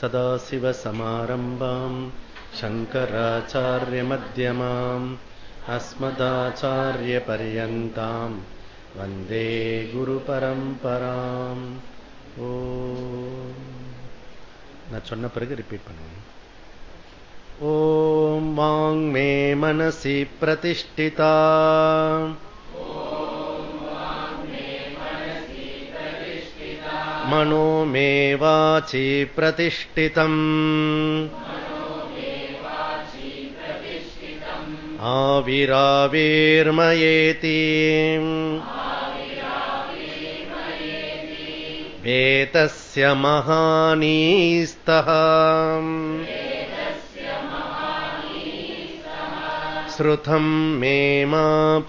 सदाशिवसमारम्भाम् शङ्कराचार्यमध्यमाम् अस्मदाचार्यपर्यन्ताम् वन्दे गुरुपरम्पराम् ஓ நான் சொன்ன பிறகு ரிப்பீட் பண்ணுவேன் ஓம் வாங் மே மனசி பிரதிஷ்டிதா मनो मे वाचि प्रतिष्ठितम्। आविराविर्मयेति। वेतस्य महानीस्तः। श्रुतम् मे मा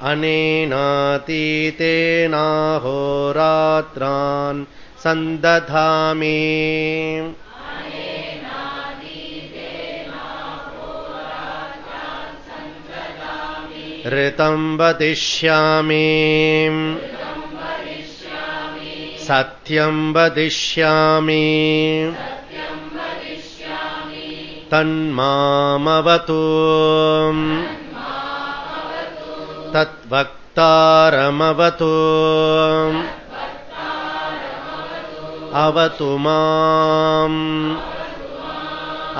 अनेनातीतेनाहोरात्रान् सन्दधामि। ऋतम् वदिष्यामि। सत्यम् वदिष्यामि। तन्मामवतु तद्वक्तारमवतु अवतु माम्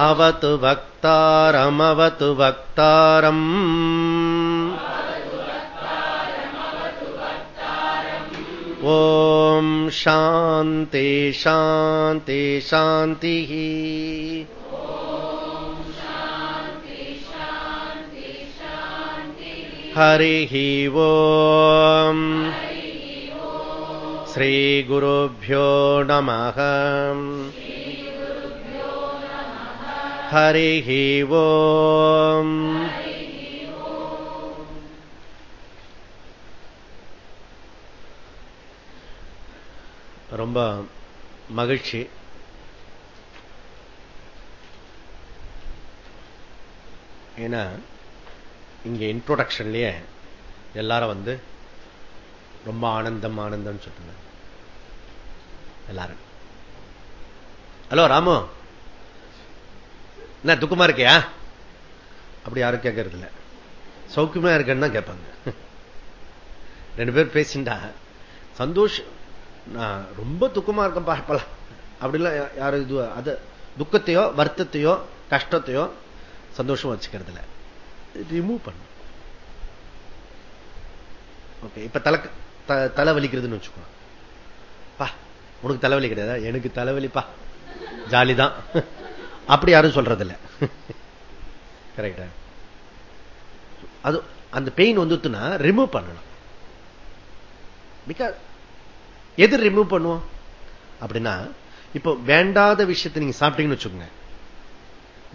अवतु वक्तारमवतु वक्तारम् ॐ शान्ति शान्ति शान्तिः हरिः ओम् श्रीगुरुभ्यो नमः हरिः ओम् ரொம்ப மகிழ்ச்சி ஏன்னா இங்க இன்ட்ரோடக்ஷன்லயே எல்லாரும் வந்து ரொம்ப ஆனந்தம் ஆனந்தம் சொல்லுங்க. எல்லாரும். ஹலோ ராமு. என்ன துக்கமா இருக்கியா? அப்படி யாரும் கேட்கறது இல்ல சௌக்கியமா இருக்கேன்னு தான் கேட்பாங்க. ரெண்டு பேர் பேசிண்டா சந்தோஷ் நான் ரொம்ப துக்கமா இருக்கேன் பார்ப்பலாம் அப்படிலாம் யாரும் இது அது துக்கத்தையோ வருத்தத்தையோ கஷ்டத்தையோ சந்தோஷம் வச்சுக்கிறது இல்லை ரிமூவ் பண்ணும் ஓகே இப்ப தலை தலை வலிக்கிறதுன்னு வச்சுக்கோ. பா உனக்கு தலைவலி கிடையாதா? எனக்கு தலைவலிப்பா ஜாலிதான். அப்படி யாரும் சொல்றது இல்ல கரெக்டா அது அந்த பெயின் வந்துட்டுனா ரிமூவ் பண்ணணும். பிகாஸ் எது ரிமூவ் பண்ணுவோம் அப்படின்னா இப்போ வேண்டாத விஷயத்தை நீங்க சாப்பிட்டீங்கன்னு வச்சுக்கோங்க.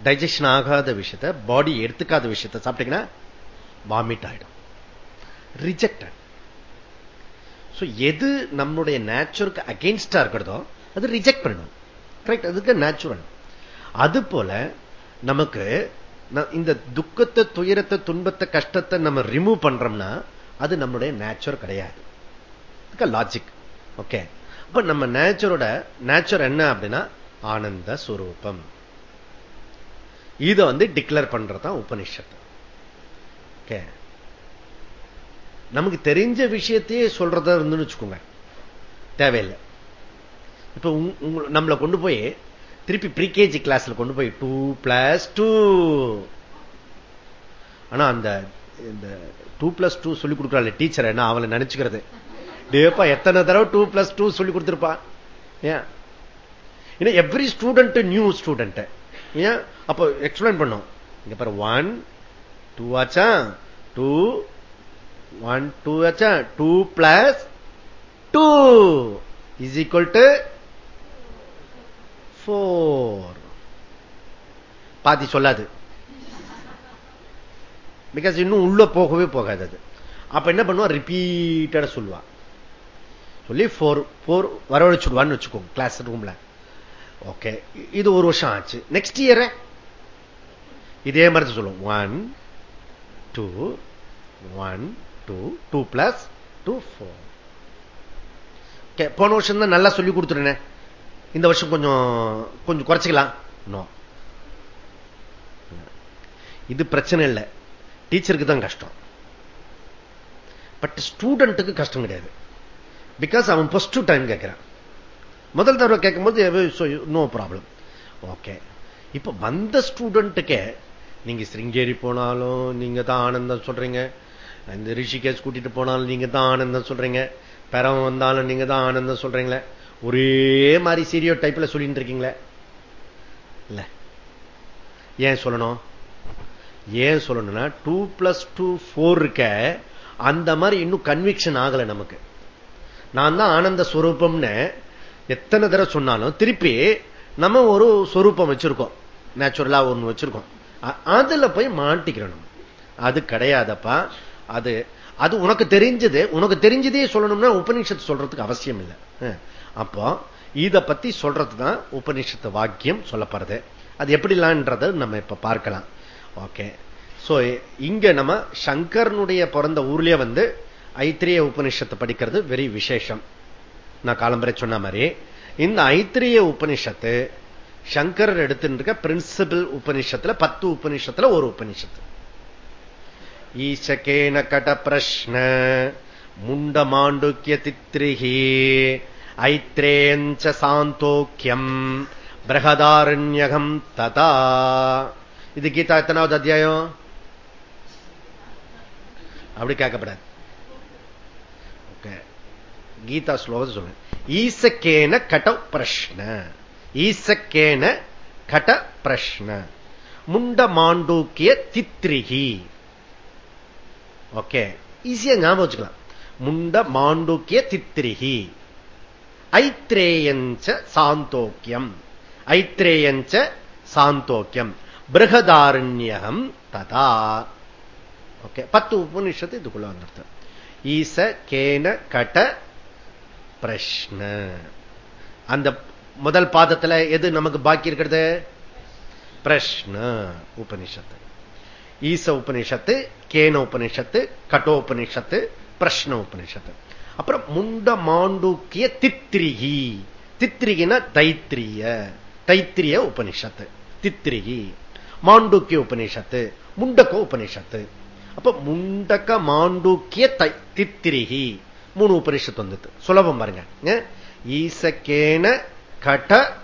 டைஜஷன் ஆகாத விஷயத்த பாடி எடுத்துக்காத விஷயத்த சாப்பிட்டீங்கன்னா வாமிட் ஆயிடும். ரிஜெக்டட் எது நம்மளுடைய நேச்சுருக்கு அகெயின்ஸ்டா இருக்கிறதோ அது ரிஜெக்ட் பண்ணணும். கரெக்ட் அதுக்கு நேச்சுரல் அது போல நமக்கு இந்த துக்கத்தை துயரத்தை துன்பத்தை கஷ்டத்தை நம்ம ரிமூவ் பண்றோம்னா அது நம்மளுடைய நேச்சுரல் கிடையாது. லாஜிக் ஓகே அப்ப நம்ம நேச்சரோட நேச்சர் என்ன அப்படின்னா ஆனந்த சுரூபம். இதை வந்து டிக்ளேர் பண்றதுதான் உபனிஷத்து ஓகே நமக்கு தெரிஞ்ச விஷயத்தையே சொல்றதா இருந்துன்னு வச்சுக்கோங்க. தேவையில்லை. இப்ப நம்மளை கொண்டு போய் திருப்பி ப்ரீகேஜி கிளாஸ்ல கொண்டு போய் டூ பிளஸ் டூ ஆனா அந்த இந்த டூ பிளஸ் டூ சொல்லி கொடுக்குறாள் டீச்சர் என்ன அவளை நினைச்சுக்கிறது. டேப்பா எத்தனை தடவை டூ பிளஸ் டூ சொல்லி கொடுத்துருப்பா? ஏன்? ஏன்னா எவ்ரி ஸ்டூடெண்ட் நியூ ஸ்டூடெண்ட் ஏன்? அப்போ எக்ஸ்பிளைன் பண்ணும். இங்க பாரு ஒன் டூ ஆச்சா? டூ ஒன் டூ ஆச்சா? Two plus two is equal to four பாதி சொல்லாது. பிகாஸ் இன்னும் உள்ள போகவே போகாது அது. அப்ப என்ன பண்ணுவா? ரிப்பீட்டடா சொல்லுவா. சொல்லி ஃபோர் ஃபோர் வரவழைச்சுடுவான்னு வச்சுக்கோங்க கிளாஸ் ரூம்ல ஓகே இது ஒரு வருஷம் ஆச்சு. நெக்ஸ்ட் இயர் இதே மாதிரி சொல்லுவோம். One two one two two plus two four போன வருஷம் தான் நல்லா சொல்லி கொடுத்துருனேன் இந்த வருஷம் கொஞ்சம் கொஞ்சம் குறைச்சிக்கலாம். நோ இது பிரச்சனை இல்லை. டீச்சருக்கு தான் கஷ்டம். பட் ஸ்டூடெண்ட்டுக்கு கஷ்டம் கிடையாது. பிகாஸ் அவன் ஃபஸ்ட் டைம் கேட்கிறான் முதல் தடவை கேட்கும்போது நோ ப்ராப்ளம் ஓகே இப்ப வந்த ஸ்டூடெண்ட்டுக்கே நீங்க சிருங்கேரி போனாலும் நீங்க தான் ஆனந்தம் சொல்றீங்க. இந்த ரிஷிகேஷ் கூட்டிட்டு போனாலும் நீங்க தான் ஆனந்தம் சொல்றீங்க. பெறம் வந்தாலும் நீங்க தான் ஆனந்தம் சொல்றீங்களே. ஒரே மாதிரி சீரியோ டைப்ல சொல்லிட்டு இருக்கீங்களே. இல்ல. ஏன் சொல்லணும்? ஏன் சொல்லணும்னா டூ பிளஸ் டூ போர் இருக்க அந்த மாதிரி இன்னும் கன்விக்ஷன் ஆகல நமக்கு. நான் தான் ஆனந்த ஸ்வரூபம்னு எத்தனை தடவை சொன்னாலும் திருப்பி நம்ம ஒரு சொரூபம் வச்சிருக்கோம். நேச்சுரலா ஒண்ணு வச்சிருக்கோம். அதுல போய் மாட்டிக்கிறோம் நம்ம அது கிடையாதப்பா. அது அது உனக்கு தெரிஞ்சது. உனக்கு தெரிஞ்சதே சொல்லணும்னா உபநிஷத்து சொல்றதுக்கு அவசியம் இல்லை. அப்போ இதை பத்தி சொல்றது தான் உபநிஷத்து வாக்கியம் சொல்லப்படுறது அது எப்படிலான்றத நம்ம இப்ப பார்க்கலாம். ஓகே. சோ இங்க நம்ம சங்கரனுடைய பிறந்த ஊர்லயே வந்து ஐத்திரிய உபனிஷத்தை படிக்கிறது வெரி விசேஷம். நான் காலம்பரை சொன்ன மாதிரி இந்த ஐத்திரிய உபனிஷத்து சங்கரர் எடுத்துட்டு இருக்க பிரின்சிபிள் உபனிஷத்துல பத்து உபனிஷத்துல ஒரு உபனிஷத்து. ஈசகேன கட பிரஷ்ன முண்ட மாண்டுக்கிய தித்ரிஹி ஐத்ரேஞ்ச சாந்தோக்கியம் பிரகதாரண்யகம் ததா. இது கீதா எத்தனாவது அத்தியாயம்? அப்படி கேட்கப்படாது. கீதா ஸ்லோகத்தை சொல்லுங்க ஈசக்கேன கட பிரஷ்ன. ஈசக்கேன கட பிரஷ்ன. முண்ட மாண்டூக்கிய தித்ரிகி. ஓகே. ஈஸியா ஞாபகம் வச்சுக்கலாம். முண்ட மாண்டூக்கிய தித்ரிகி. ஐத்ரேயஞ்ச சாந்தோக்கியம். ஐத்ரேயஞ்ச சாந்தோக்கியம். பிரகதாரண்யம் ததா. ஓகே. பத்து உபநிஷத்து இதுக்குள்ள வந்துருது ஈச கேன கட பிரஷ்ன. அந்த முதல் பாதத்துல எது நமக்கு பாக்கி இருக்கிறது? பிரஷ்ன உபனிஷத்து. ஈச உபனிஷத்து கேன உபனிஷத்து கட்டோபனிஷத்து பிரஷ்ன உபனிஷத்து. அப்புறம் முண்ட மாண்டூக்கிய தித்ரிகி தித்ரிகின தைத்திரிய. தைத்திரிய உபனிஷத்து. தித்ரிகி மாண்டூக்கிய உபனிஷத்து. முண்டக்க உபனிஷத்து. அப்ப முண்டக்க மாண்டூக்கிய தித்திரிகி. மூணு உபனிஷத்து வந்தது சுலபம் பாருங்க. ஈசக்கேன கட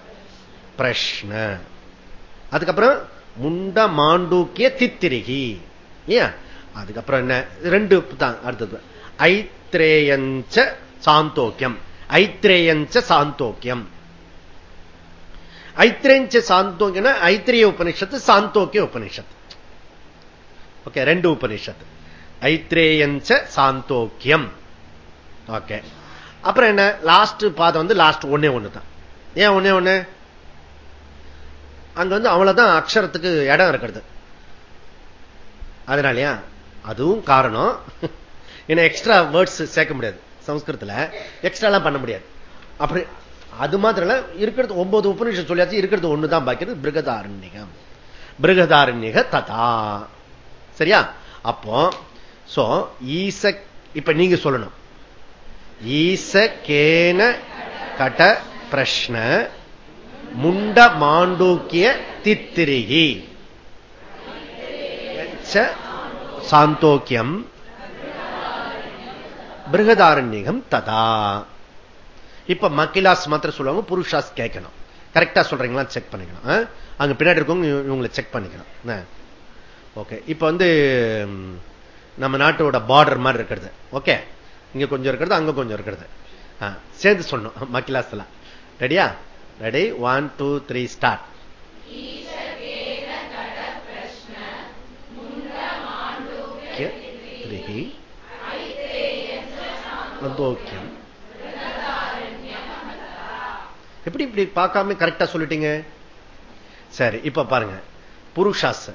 பிரஷ்ன. அதுக்கப்புறம் முண்ட மாண்டூக்கிய தித்திரிகி. ஏன் அதுக்கப்புறம் என்ன? ரெண்டு தான் அடுத்தது. ஐத்ரேயஞ்ச சாந்தோக்கியம். ஐத்ரேயஞ்ச சாந்தோக்கியம். ஐத்ரேஞ்ச சாந்தோக்கியம் ஐத்திரிய உபனிஷத்து சாந்தோக்கிய உபனிஷத்து ஓகே ரெண்டு உபனிஷத்து ஐத்ரேயஞ்ச சாந்தோக்கியம். ஓகே அப்புறம் என்ன? லாஸ்ட் பாதம் வந்து லாஸ்ட் ஒன்னே ஒண்ணு தான் ஏன் ஒன்னே ஒண்ணு? அங்க வந்து அவ்வளவுதான் அக்ஷரத்துக்கு இடம் இருக்கிறது. அதனாலயா? அதுவும் காரணம். ஏன்னா எக்ஸ்ட்ரா வேர்ட்ஸ் சேர்க்க முடியாது. சம்ஸ்கிருத்துல எக்ஸ்ட்ரா எல்லாம் பண்ண முடியாது. அப்படி அது மாத்திரம் இருக்கிறது ஒன்பது உபநிஷம் சொல்லியாச்சு இருக்கிறது ஒண்ணுதான் பாக்கிறது பிருகதாரண்யம் பிருகதாரண்யக ததா. சரியா? அப்போ சோ ஈச இப்ப நீங்க சொல்லணும். ஈச கேன கட பிரஷ்ன முண்ட மாண்டூக்கிய தித்திரிகி. சாந்தோக்கியம். பிருகதாரண்யம் ததா. இப்ப மக்கிலாஸ் மாத்திரம் சொல்லுவாங்க புருஷாஸ் கேட்கணும். கரெக்டா சொல்றீங்களா? செக் பண்ணிக்கணும். அங்க பின்னாடி இருக்கவங்க இவங்களை செக் பண்ணிக்கணும். ஓகே இப்ப வந்து நம்ம நாட்டோட பார்டர் மாதிரி இருக்கிறது. ஓகே இங்க கொஞ்சம் இருக்கிறது அங்க கொஞ்சம் இருக்கிறது. சேர்ந்து சொன்னோம் மக்கிலாஸ்ல ரெடியா ready one two three start Chandogya எப்படி இப்படி பார்க்காம கரெக்டா சொல்லிட்டீங்க? சரி இப்ப பாருங்க. புருஷாஸ்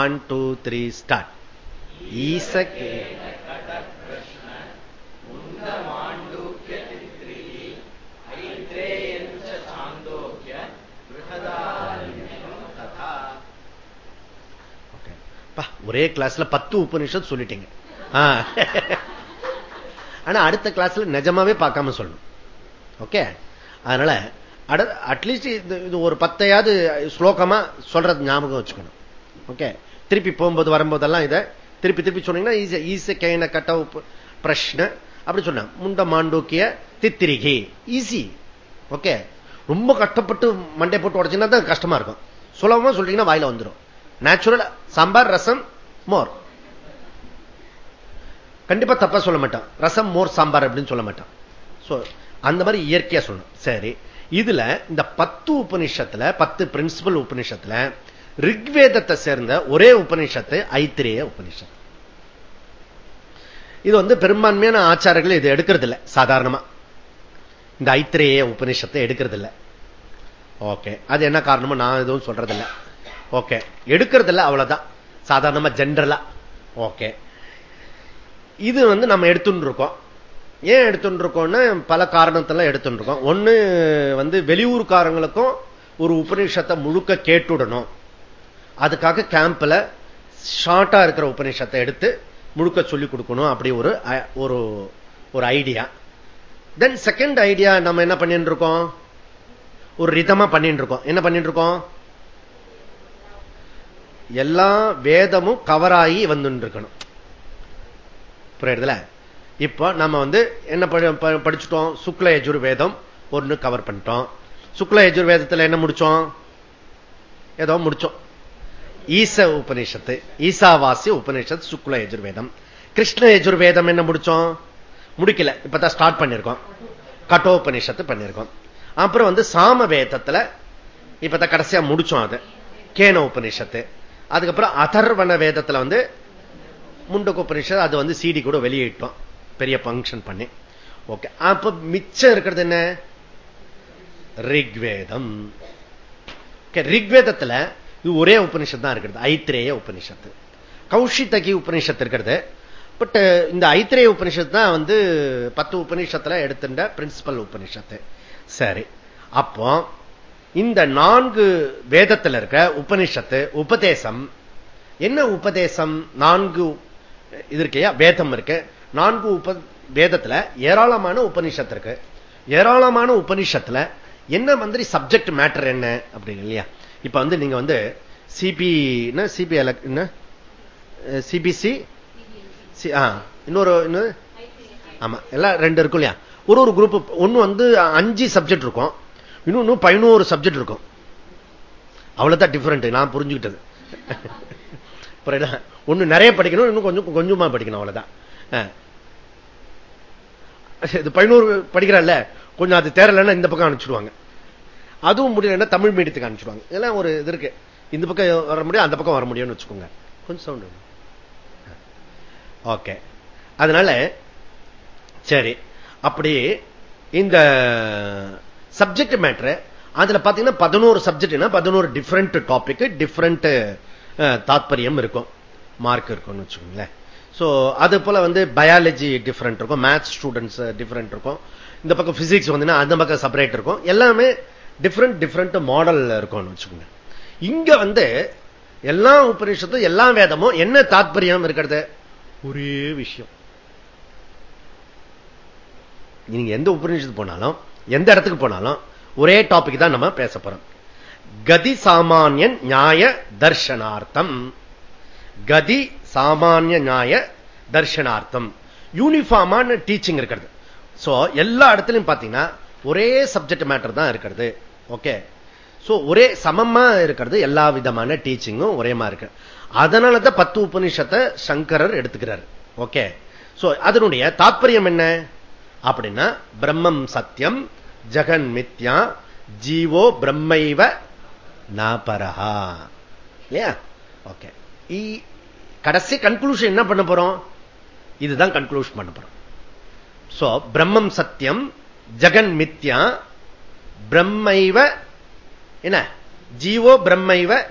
ஒன் டூ த்ரீ ஸ்டார்ட் ஈச ஒரே கிளாஸ்ல பத்து உபநிஷத் சொல்லிட்டீங்க. ஆனா அடுத்த கிளாஸ்ல நிஜமாவே பார்க்காம சொல்லணும். ஓகே அதனால அட்லீஸ்ட் இது ஒரு பத்தையாவது ஸ்லோகமா சொல்றது ஞாபகம் வச்சுக்கணும். ஓகே திருப்பி போகும்போது வரும்போதெல்லாம் இதை திருப்பி திருப்பி சொன்னீங்கன்னா ஈஸி கைன கட்ட பிரஷ்ன அப்படி சொன்ன முண்ட மாண்டூக்கிய தித்திரிகி. ஈஸி ஓகே ரொம்ப கஷ்டப்பட்டு மண்டை போட்டு உடச்சுன்னா தான் கஷ்டமா இருக்கும். சுலபமா சொல்றீங்கன்னா வாயில வந்துடும் நேச்சுரல் சாம்பார் ரசம் மோர். கண்டிப்பா தப்பா சொல்ல மாட்டான். ரசம் மோர் சாம்பார் அப்படின்னு சொல்ல மாட்டான். அந்த மாதிரி இயற்கையா சொல்லணும். சரி. இதுல இந்த பத்து உபநிஷத்துல பத்து பிரின்சிபல் உபநிஷத்துல ரிக்வேதத்தை சேர்ந்த ஒரே உபநிஷத்து ஐத்திரேய உபநிஷத்து. இது வந்து பெரும்பான்மையான ஆச்சாரங்கள் இது எடுக்கிறது இல்லை சாதாரணமா. இந்த ஐத்திரேய உபநிஷத்தை எடுக்கிறது இல்லை ஓகே அது என்ன காரணமோ நான் எதுவும் சொல்றதில்லை. ஓகே எடுக்கிறது இல்லை அவ்வளவுதான். சாதாரணமா ஜென்ரலா ஓகே இது வந்து நம்ம எடுத்துட்டு இருக்கோம் ஏன் எடுத்துட்டு இருக்கோம்னா பல காரணத்தெல்லாம் எடுத்துட்டு இருக்கோம் ஒண்ணு வந்து வெளியூர்காரங்களுக்கும் ஒரு உபநிஷத்தை முழுக்க கேட்டுடணும். அதுக்காக கேம்ப்ல ஷார்ட்டா இருக்கிற உபநிஷத்தை எடுத்து முழுக்க சொல்லிக் கொடுக்கணும் அப்படி ஒரு ஒரு ஒரு ஐடியா தென் செகண்ட் ஐடியா நம்ம என்ன பண்ணிட்டு இருக்கோம் ஒரு ரிதமா பண்ணிட்டு இருக்கோம் என்ன பண்ணிட்டு இருக்கோம் எல்லா வேதமும் கவராகி வந்து இருக்கணும் புரியுதுல இப்போ நம்ம வந்து என்ன படிச்சுட்டோம்? சுக்ல யஜுர் வேதம் ஒன்னு கவர் பண்ணிட்டோம். சுக்ல யஜுர் வேதத்துல என்ன முடிச்சோம்? ஏதோ முடிச்சோம். ஈச உபநிஷத்து ஈசாவாசி உபநிஷத் சுக்ல எஜுர்வேதம் கிருஷ்ண எஜுர்வேதம் என்ன முடிச்சோம்? முடிக்கல. இப்பதான் ஸ்டார்ட் பண்ணிருக்கோம் கட்டோபனிஷத்து பண்ணிருக்கோம் அப்புறம் வந்து சாம வேதத்துல இப்பதான் கடைசியா முடிச்சோம் அது. கேன உபனிஷத்து அதுக்கப்புறம் அதர்வன வேதத்துல வந்து முண்டக உபனிஷத் அது வந்து சிடி கூட வெளியிட்டோம். பெரிய பங்கன் பண்ணி. ஓகே அப்ப மிச்சம் இருக்கிறது என்ன? ரிக்வேதம். ரிக்வேதத்துல இது ஒரே உபனிஷத் தான் இருக்கிறது. ஐத்திரேய உபனிஷத்து. கௌஷித்தகி உபனிஷத்து இருக்கிறது. பட் இந்த ஐத்திரேய உபனிஷத்து தான் வந்து பத்து உபனிஷத்துல எடுத்துட்ட பிரின்சிபல் உபனிஷத்து. சரி. அப்போ இந்த நான்கு வேதத்தில் இருக்க உபனிஷத்து உபதேசம் என்ன உபதேசம்? நான்கு இது இருக்கையா வேதம் இருக்கு. நான்கு உப வேதத்துல ஏராளமான உபனிஷத்து இருக்கு. ஏராளமான உபனிஷத்துல என்ன மாதிரி சப்ஜெக்ட் மேட்டர் என்ன அப்படின்னு இல்லையா? இப்ப வந்து நீங்க வந்து சிபி சிபி என்ன? சிபிசி இன்னொரு இன்னொரு? ஆமா எல்லாம் ரெண்டு இருக்கும் இல்லையா? ஒரு ஒரு குரூப் ஒன்னு வந்து அஞ்சு சப்ஜெக்ட் இருக்கும். இன்னொன்னு பதினோரு சப்ஜெக்ட் இருக்கும். அவ்வளவுதான் டிஃபரெண்ட் நான் புரிஞ்சுக்கிட்டது. ஒண்ணு நிறைய படிக்கணும் இன்னும் கொஞ்சம் கொஞ்சமா படிக்கணும் அவ்வளவுதான். இது பதினோரு படிக்கிறான்ல கொஞ்சம் அது தேரலன்னா இந்த பக்கம் அனுப்பிச்சிடுவாங்க. அதுவும் முடியலன்னா தமிழ் மீடியத்துக்கு அனுப்பிச்சிடுவாங்க. இதெல்லாம் ஒரு இது இருக்கு. இந்த பக்கம் வர முடியும் அந்த பக்கம் வர முடியும்னு வச்சுக்கோங்க. கொஞ்சம் சவுண்ட் ஓகே. அதனால சரி. அப்படி இந்த சப்ஜெக்ட் மேட்ரு அதுல பாத்தீங்கன்னா பதினோரு சப்ஜெக்ட்னா பதினோரு டிஃப்ரெண்ட் டாபிக் டிஃப்ரெண்ட் தாத்பரியம் இருக்கும். மார்க் இருக்கும்னு வச்சுக்கோங்களேன். சோ அது போல வந்து பயாலஜி டிஃப்ரெண்ட் இருக்கும். மேத்ஸ் ஸ்டூடெண்ட்ஸ் டிஃப்ரெண்ட் இருக்கும். இந்த பக்கம் பிசிக்ஸ் வந்து அந்த பக்கம் செப்பரேட் இருக்கும். எல்லாமே டிஃப்ரெண்ட் டிஃப்ரெண்ட் மாடல் இருக்கும்னு வச்சுக்கோங்க இங்க வந்து எல்லா உபநிஷத்தும் எல்லா வேதமும் என்ன தாத்பரியம் இருக்கிறது? ஒரே விஷயம். நீங்க எந்த உபநிஷத்து போனாலும் எந்த இடத்துக்கு போனாலும் ஒரே டாபிக் தான் நம்ம பேச போறோம். கதி சாமானியன் நியாய தர்ஷனார்த்தம். கதி சாமானிய நியாய தர்ஷனார்த்தம். யூனிஃபார்மான டீச்சிங் இருக்கிறது. சோ எல்லா இடத்துலையும் பாத்தீங்கன்னா ஒரே சப்ஜெக்ட் மேட்டர் தான் இருக்கிறது. ஓகே சோ ஒரே சமமா இருக்கிறது. எல்லா விதமான டீச்சிங்கும் ஒரே மாதிரி இருக்கு. அதனாலதான் பத்து உபநிஷத்தை சங்கரர் எடுத்துக்கிறார். ஓகே சோ அதனுடைய தாற்பயம் என்ன? அப்படின்னா பிரம்மம் சத்தியம் ஜகன் மித்யா ஜீவோ பிரம்மைவ நாபரஹா. இல்லையா? ஓகே. கடைசி கன்க்ளூஷன் என்ன பண்ண போறோம்? இதுதான் கன்க்ளூஷன் பண்ண போறோம். சோ பிரம்மம் சத்தியம் ஜெகன் மித்யா பிரம்மைவ என்ன? ஜீவோ பிரம்மைவ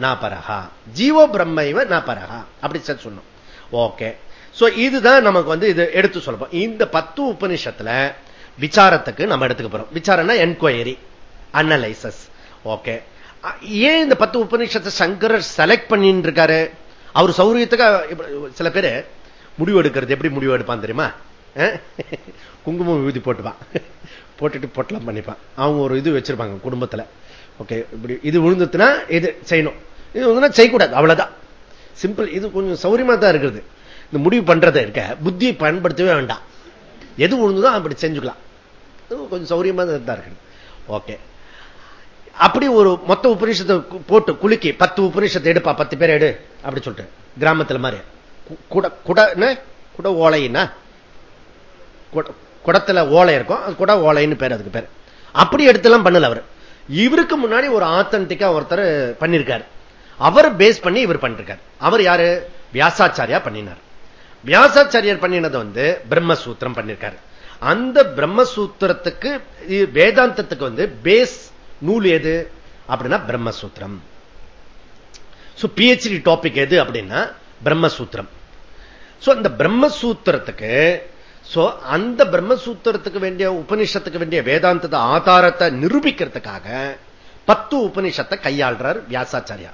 நாபரஹா. ஜீவோ பிரம்மைவ நாபரஹா. அப்படி சொன்னோம். ஓகே சோ இதுதான் நமக்கு வந்து இது எடுத்து சொல்லப்போம் இந்த பத்து உபனிஷத்துல விசாரத்துக்கு நம்ம எடுத்துக்க போறோம். விசாரம்னா என்கொயரி அனலைசஸ் ஓகே ஏன் இந்த பத்து உபநிஷத்தை சங்கரர் செலக்ட் பண்ணிட்டு இருக்காரு அவர் சௌரியத்துக்கு சில பேர் முடிவு எடுக்கிறது எப்படி முடிவு எடுப்பான் தெரியுமா? குங்குமம் விபூதி போட்டுப்பான். போட்டுட்டு பொட்டலாம் பண்ணிப்பான். அவங்க ஒரு இது வச்சிருப்பாங்க குடும்பத்துல. ஓகே இப்படி இது விழுந்துச்சுன்னா இது செய்யணும். இது வந்து செய்யக்கூடாது. அவ்வளவுதான். சிம்பிள் இது கொஞ்சம் சௌரியமா தான் இருக்குது. இந்த முடிவு பண்றதை இருக்க புத்தியை பயன்படுத்தவே வேண்டாம். எது விழுந்ததோ அப்படி செஞ்சுக்கலாம். கொஞ்சம் சௌரியமா தான் இருக்கு ஓகே அப்படி ஒரு மொத்த உபநிஷத்தை போட்டு குலுக்கி பத்து உபநிஷத்தை எடுப்பா பத்து பேர் எடு அப்படி சொல்லிட்டு. கிராமத்துல மாதிரி. குட குடன்னு குட ஓலைன்னா? குடத்துல ஓலை இருக்கும். அது குட ஓலைன்னு பேர் அதுக்கு பேர். அப்படி எடுத்துலாம் பண்ணல அவர். இவருக்கு முன்னாடி ஒரு ஆத்தன்டிக்கா ஒருத்தர் பண்ணிருக்காரு. அவர் பேஸ் பண்ணி இவர் பண்ணிருக்காரு. அவர் யாரு? வியாசாச்சாரியா பண்ணினார். வியாசாச்சாரியர் பண்ணினது வந்து பிரம்மசூத்திரம் பண்ணிருக்காரு. அந்த பிரம்மசூத்திரத்துக்கு வேதாந்தத்துக்கு வந்து பேஸ் நூல் எது? அப்படின்னா பிரம்மசூத்திரம். பிஹெச்டி டாபிக் எது அப்படின்னா பிரம்மசூத்திரம். அந்த பிரம்மசூத்திரத்துக்கு அந்த பிரம்மசூத்திரத்துக்கு வேண்டிய உபனிஷத்துக்கு வேண்டிய வேதாந்தத்தை ஆதாரத்தை நிரூபிக்கிறதுக்காக பத்து உபனிஷத்தை கையாள்றார் வியாசாச்சாரியா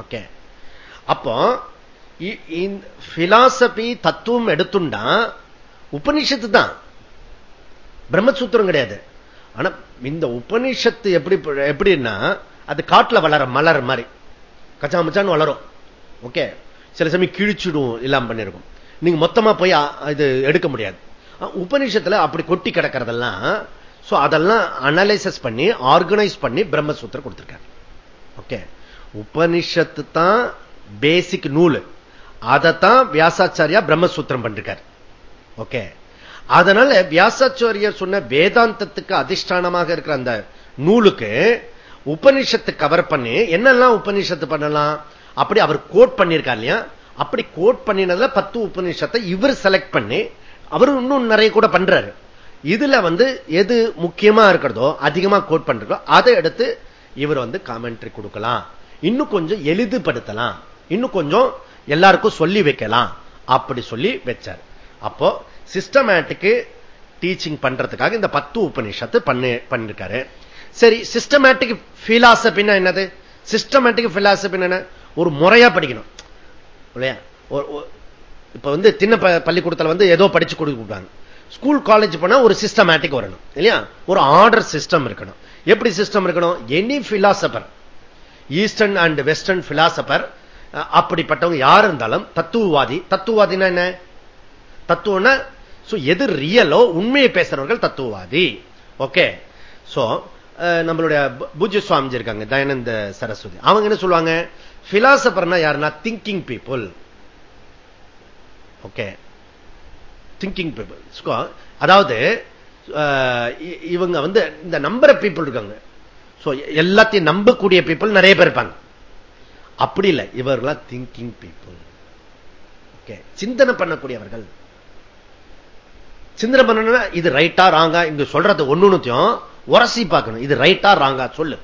ஓகே அப்போ பிலாசபி தத்துவம் எடுத்துண்டா உபனிஷத்து தான். பிரம்மசூத்திரம் கிடையாது. ஆனா இந்த உபனிஷத்து எப்படி எப்படின்னா அது காட்டுல வளர மலர் மாதிரி. கச்சா மச்சான்னு வளரும். ஓகே? சில சமயம் கிழிச்சிடும் இல்லாம பண்ணிருக்கும். நீங்க மொத்தமா போய் இது எடுக்க முடியாது. உபனிஷத்துல அப்படி கொட்டி கிடக்கிறதெல்லாம் அதெல்லாம் அனலைசஸ் பண்ணி ஆர்கனைஸ் பண்ணி பிரம்மசூத்திரம் கொடுத்திருக்காரு. ஓகே? உபனிஷத்து தான் பேசிக் நூல். அதைத்தான் வியாசாச்சாரியா பிரம்மசூத்திரம் பண்ணிருக்காரு ஓகே அதனால வியாசாச்சாரியர் சொன்ன வேதாந்தத்துக்கு அதிஷ்டானமாக இருக்கிற அந்த நூலுக்கு உபனிஷத்து கவர் பண்ணி என்னெல்லாம் உபனிஷத்து பண்ணலாம்? அப்படி அவர் கோட் பண்ணியிருக்கார் இல்லையா? அப்படி கோட் பண்ணினதுல பத்து உபநிஷத்தை இவர் செலக்ட் பண்ணி அவர் இன்னும் நிறைய கூட பண்றாரு. இதுல வந்து எது முக்கியமா இருக்கிறதோ அதிகமா கோட் பண்றதோ அதை எடுத்து இவர் வந்து காமெண்ட்ரி கொடுக்கலாம். இன்னும் கொஞ்சம் எளிதுபடுத்தலாம். இன்னும் கொஞ்சம் எல்லாருக்கும் சொல்லி வைக்கலாம். அப்படி சொல்லி வச்சார். அப்போ சிஸ்டமேட்டிக்கு டீச்சிங் பண்றதுக்காக இந்த பத்து உபநிஷத்து பண்ணி பண்ணிருக்காரு. சரி சிஸ்டமேட்டிக் பிலாசபின்னா என்னது? சிஸ்டமேட்டிக் பிலாசபி என்ன? ஒரு முறையா படிக்கணும். இல்லையா? இப்ப வந்து சின்ன பள்ளிக்கூடத்தில் வந்து ஏதோ படிச்சு கொடுக்குறாங்க ஸ்கூல் காலேஜ் போனா ஒரு சிஸ்டமேட்டிக் வரணும். இல்லையா? ஒரு ஆர்டர் சிஸ்டம் இருக்கணும். எப்படி சிஸ்டம் இருக்கணும்? Any philosopher eastern and western philosopher அப்படிப்பட்டவங்க யார் இருந்தாலும் தத்துவவாதி. தத்துவவாதினா என்ன? தத்துவம்னா எது ரியலோ உண்மையை பேசுறவர்கள் தத்துவவாதி. ஓகே சோ நம்மளுடைய பூஜ்ய சுவாமிஜி இருக்காங்க தயானந்த சரஸ்வதி. அவங்க என்ன சொல்லுவாங்க? பிலாசபர்னா யாருன்னா? Thinking people okay thinking people அதாவது இவங்க வந்து இந்த நம்பர் பீப்புள் இருக்காங்க. எல்லாத்தையும் நம்பக்கூடிய பீப்புள் நிறைய பேர் இருப்பாங்க. அப்படி இல்லை. இவர்களா திங்கிங் பீப்புள் ஓகே சிந்தனை பண்ணக்கூடியவர்கள். சிந்தனை பண்ணணும்னா இது ரைட்டா ராங்கா இங்க சொல்றது ஒண்ணுத்தையும் உரசி பார்க்கணும். இது ரைட்டா ராங்கா சொல்லு.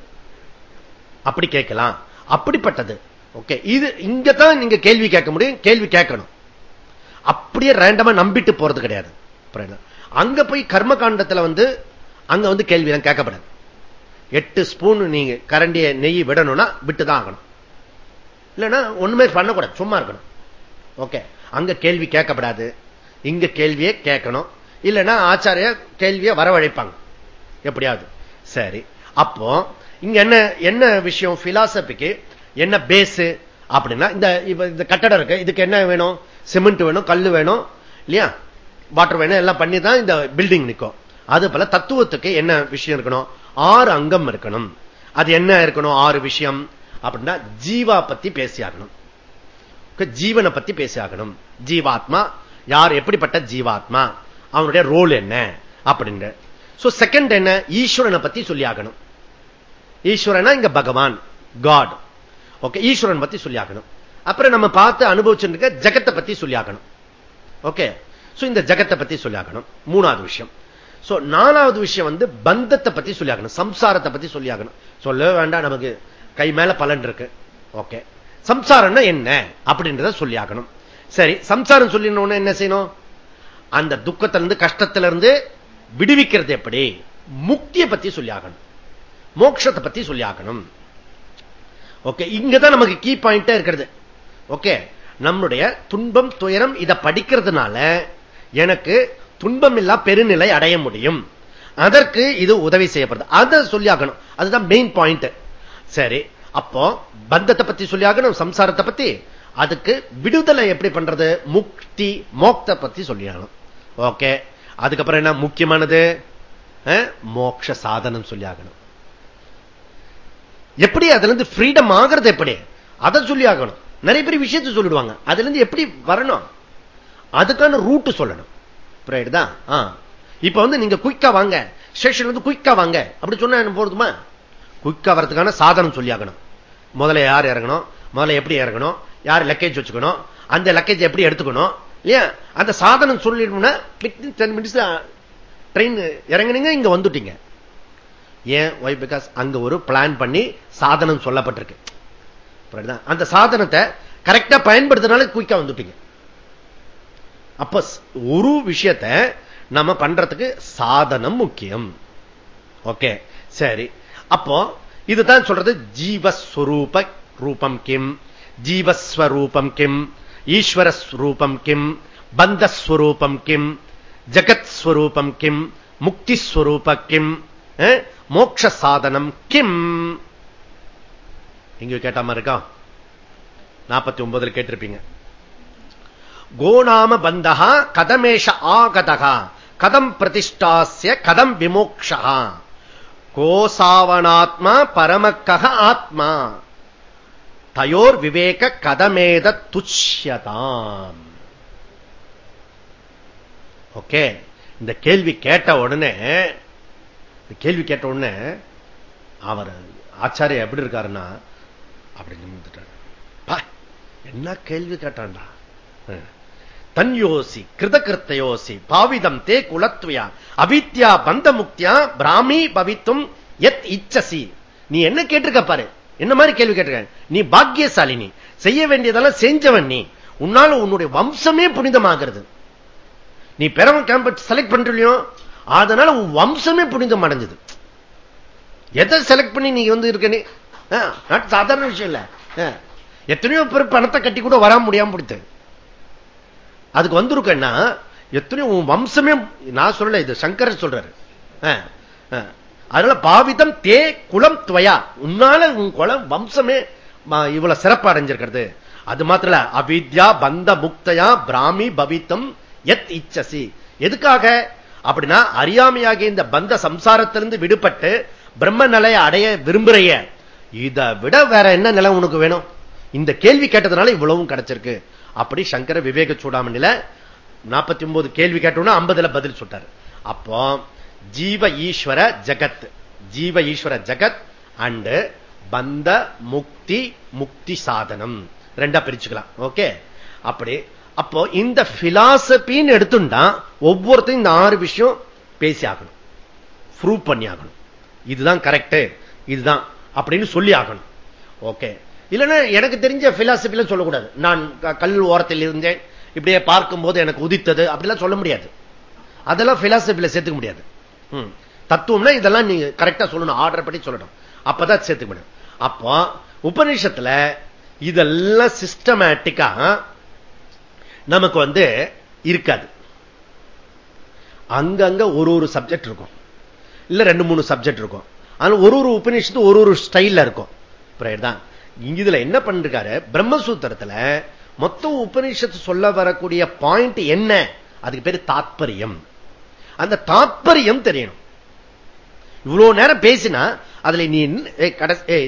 அப்படி கேட்கலாம். அப்படிப்பட்டது. ஓகே இது இங்கதான் நீங்க கேள்வி கேட்க முடியும். கேள்வி கேட்கணும். அப்படியே ரேண்டமா நம்பிட்டு போறது கிடையாது. அங்க போய் கர்ம காண்டத்துல வந்து அங்க வந்து கேள்வி எல்லாம் கேட்கப்படாது. எட்டு ஸ்பூன் நீங்க கரண்டிய நெய் விடணும்னா விட்டுதான் ஆகணும். இல்லைன்னா ஒண்ணுமே பண்ணக்கூடாது. சும்மா இருக்கணும். ஓகே அங்க கேள்வி கேட்கப்படாது. இங்க கேள்வியே கேட்கணும். இல்லைன்னா ஆச்சாரிய கேள்வியை வரவழைப்பாங்க. எப்படியாவது. சரி. அப்போ இங்க என்ன என்ன விஷயம்? பிலாசபிக்கு என்ன பேஸ் அப்படின்னா இந்த இந்த கட்டடம் இருக்கு. இதுக்கு என்ன வேணும்? சிமெண்ட் வேணும் கல் வேணும். இல்லையா? வாட்டர் வேணும். எல்லாம் பண்ணி தான் இந்த பில்டிங் நிற்கும் அது போல தத்துவத்துக்கு என்ன விஷயம் இருக்கணும்? ஆறு அங்கம் இருக்கணும். அது என்ன இருக்கணும்? ஆறு விஷயம். அப்படின்னா ஜீவா பத்தி பேசியாகணும். ஜீவனை பத்தி பேசியாகணும். ஜீவாத்மா யார் எப்படிப்பட்ட ஜீவாத்மா? அவனுடைய ரோல் என்ன? அப்படின்ற. செகண்ட் என்ன? ஈஸ்வரனை பத்தி சொல்லி ஆகணும் ஈஸ்வரனா இங்க பகவான் காட் ஓகே ஈஸ்வரன் பத்தி சொல்லியாகணும். அப்புறம் நம்ம பார்த்து அனுபவிச்சுருக்க ஜகத்தை பத்தி சொல்லியாகணும். ஓகே சோ இந்த ஜகத்தை பத்தி சொல்லி ஆகணும் மூணாவது விஷயம். சோ நாலாவது விஷயம் வந்து பந்தத்தை பத்தி சொல்லியாகணும். சம்சாரத்தை பத்தி சொல்லியாகணும். சொல்லவே வேண்டாம் நமக்கு. கை மேல பலன் இருக்கு. ஓகே. சம்சாரம்னா என்ன? அப்படின்றத சொல்லி ஆகணும். சரி சம்சாரம் சொல்லினோன்னு என்ன செய்யணும்? அந்த துக்கத்திலிருந்து கஷ்டத்திலிருந்து விடுவிக்கிறது எப்படி? முக்தியை பத்தி சொல்லி ஆகணும். மோட்சத்தை பத்தி சொல்லி ஆகணும். ஓகே இங்கதான் நமக்கு கீ பாயிண்டா இருக்கிறது. ஓகே நம்முடைய துன்பம் துயரம் இதை படிக்கிறதுனால எனக்கு துன்பம் இல்லா பெருநிலை அடைய முடியும். அதற்கு இது உதவி செய்யப்படுது. அதை சொல்லி ஆகணும். அதுதான் மெயின் பாயிண்ட் சரி அப்போ பந்தத்தை பத்தி சொல்லி ஆகணும் சம்சாரத்தை பத்தி. அதுக்கு விடுதலை எப்படி பண்றது? முக்தி மோக்த பத்தி சொல்லி ஆகணும். ஓகே அதுக்கப்புறம் என்ன முக்கியமானது? மோக்ஷ சாதனம் சொல்லி ஆகணும். எப்படி அதுல இருந்து ஃப்ரீடம் ஆகிறது எப்படி? அதை சொல்லியாகணும் நிறைய பேர் விஷயத்தை சொல்லிடுவாங்க. அதுல இருந்து எப்படி வரணும்? அதுக்கான ரூட் சொல்லணும். தான்? இப்ப வந்து நீங்க குயிக்கா வாங்க. ஸ்டேஷன் வந்து குயிக்கா வாங்க. அப்படி சொன்ன போறதுமா? குயிக்கா வரதுக்கான சாதனம் சொல்லியாகணும். முதல்ல யார் இறங்கணும்? முதல்ல எப்படி இறங்கணும்? யார் லக்கேஜ் வச்சுக்கணும்? அந்த லக்கேஜ் எப்படி எடுத்துக்கணும்? இல்லையா? அந்த சாதனம் சொல்லிடணும்னா டென் மினிட்ஸ் ட்ரெயின் இறங்கினீங்க இங்க வந்துட்டீங்க. ஏன்? ஒய் பிகாஸ் அங்க ஒரு பிளான் பண்ணி சாதனம் சொல்லப்பட்டிருக்கு. அந்த சாதனத்தை கரெக்டா பயன்படுத்தினால குயிக்கா வந்துட்டீங்க. அப்ப ஒரு விஷயத்தை நம்ம பண்றதுக்கு சாதனம் முக்கியம். ஓகே சரி. அப்போ இதுதான் சொல்றது ஜீவஸ்வரூப ரூபம் கிம். ஜீவஸ்வரூபம் கிம். ஈஸ்வரஸ்வரூபம் கிம். பந்தஸ்வரூபம் கிம். ஜகத்ஸ்வரூபம் கிம். முக்திஸ்வரூப கிம். மோட்ச சாதனம் கிம். இங்க கேட்டாம இருக்கா? நாற்பத்தி ஒன்பதுல கேட்டிருப்பீங்க. கோணாம பந்தகா கதமேஷ ஆகதகா கதம் பிரதிஷ்டாசிய கதம் விமோக்ஷா கோசாவனாத்மா பரமக்கக ஆத்மா. தயோர் விவேக கதமேத துஷ்யதாம். ஓகே இந்த கேள்வி கேட்ட உடனே கேள்வி கேட்ட உடனே அவர் ஆச்சாரிய எப்படி இருக்காருன்னா அப்படி நிமிந்துட்டார் என்ன கேள்வி கேட்டான்டா? தன்யோசி கிருதகிருத்தயோசி பாவிதம் தே குலத்வயா அவித்யா பந்த முக்தியா பிராமி பவித்தும் எத் இச்சசி. நீ என்ன கேட்டிருக்க பாரு? என்ன மாதிரி கேள்வி கேட்டிருக்க? நீ பாக்கியசாலினி செய்ய வேண்டியதெல்லாம் செஞ்சவன் நீ. உன்னால உன்னுடைய வம்சமே புனிதமாகிறது. நீ பெறவன் கேம்பஸ் செலக்ட் பண்றியோ அதனால உன் வம்சமே புனிதம் அடைஞ்சது எதை செலக்ட் பண்ணி நீ வந்து இருக்க சாதாரண விஷயம் இல்ல. எத்தனையோ பேர் பணத்தை கட்டி கூட வர முடியாம பிடித்தது அதுக்கு வந்திருக்கேன்னா எத்தனையோ உன் வம்சமே நான் சொல்லல இது சங்கர் சொல்றாரு. அதனால பாவிதம் தே குலம் துவயா. உன்னால உன் குலம் வம்சமே இவ்வளவு சிறப்பு அடைஞ்சிருக்கிறது. அது மாத்திர அவித்யா பந்த முக்தயா பிராமி பவித்தம் எத் இச்சசி. எதுக்காக? அப்படின்னா அறியாமையாக இந்த பந்த சம்சாரத்திலிருந்து விடுபட்டு பிரம்ம நிலையை அடைய விரும்புறைய. இதை விட வேற என்ன நிலை உனக்கு வேணும்? இந்த கேள்வி கேட்டதுனால இவ்வளவும் கிடைச்சிருக்கு. அப்படி சங்கர விவேக சூடாமணில நாற்பத்தி ஒன்பது கேள்வி கேட்டோம்னா ஐம்பதுல பதில் சொல்றாரு அப்போ ஜீவ ஈஸ்வர ஜகத் ஜீவ ஈஸ்வர ஜகத் அண்ட் பந்த முக்தி முக்தி சாதனம். ரெண்டா பிரிச்சுக்கலாம். ஓகே அப்படி. அப்போ இந்த பிலாசபின்னு எடுத்துட்டா ஒவ்வொருத்தையும் இந்த ஆறு விஷயம் பேசி ஆகணும். ப்ரூவ் பண்ணி ஆகணும். இதுதான் கரெக்ட் இதுதான். அப்படின்னு சொல்லி ஆகணும். ஓகே இல்லைன்னா எனக்கு தெரிஞ்ச பிலாசபில சொல்லக்கூடாது. நான் கல் ஓரத்தில் இருந்தேன். இப்படியே பார்க்கும்போது எனக்கு உதித்தது. அப்படிலாம் சொல்ல முடியாது. அதெல்லாம் பிலாசபில சேர்த்துக்க முடியாது. தத்துவம்னா இதெல்லாம் நீங்க கரெக்டா சொல்லணும். ஆர்டர் படி சொல்லணும் அப்பதான் சேர்த்துக்க முடியும். அப்போ உபநிஷத்துல இதெல்லாம் சிஸ்டமேட்டிக்கா நமக்கு வந்து இருக்காது. அங்கங்க ஒரு ஒரு சப்ஜெக்ட் இருக்கும். இல்ல ரெண்டு மூணு சப்ஜெக்ட் இருக்கும். அதனால ஒரு ஒரு உபநிஷத்து ஒரு ஒரு ஸ்டைல்ல இருக்கும். தான் இதுல என்ன பண்ணிருக்காரு? பிரம்மசூத்திரத்துல மொத்த உபநிஷத்து சொல்ல வரக்கூடிய பாயிண்ட் என்ன? அதுக்கு பேரு தாத்பரியம். அந்த தாத்பரியம் தெரியணும். இவ்வளவு நேரம் பேசினா அதுல நீ